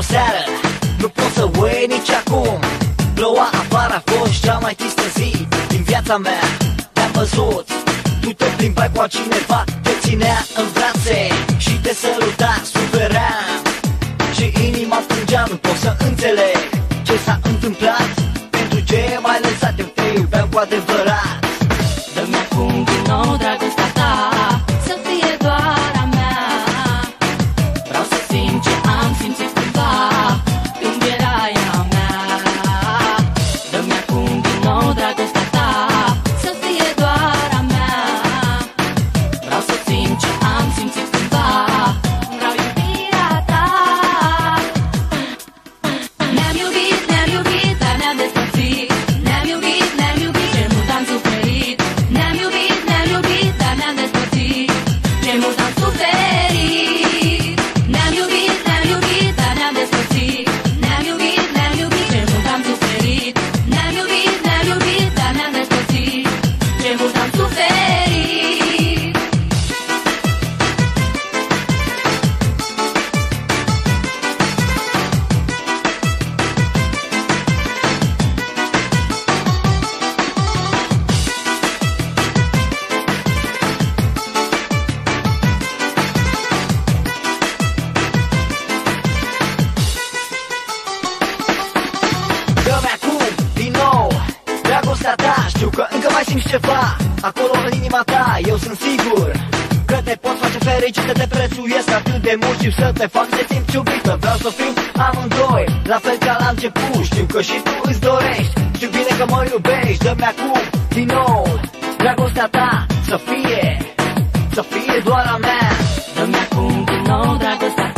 într-o seară. Nu pot să uit nici acum. Ploua afară a fost cea mai tristă zi Din viața mea. Te-am văzut. Tu te plimbai cu altcineva Te ținea în brațe Și te săruta, sufeream Și inima plângea, nu pot să înțeleg Ce s-a întâmplat. Pentru ce m-ai lăsat, eu te iubeam cu adevărat mai simți ceva Acolo în inima ta, eu sunt sigur Că te pot face fericit, să te prețuiesc atât de mult Și să te fac să simți iubită Vreau să fim amândoi, la fel ca la început. Știu că și tu îți dorești Știu bine că mă iubești. Dă-mi acum, din nou, dragostea ta Să fie, să fie doar a mea. Dă-mi acum din nou dragostea ta Să fie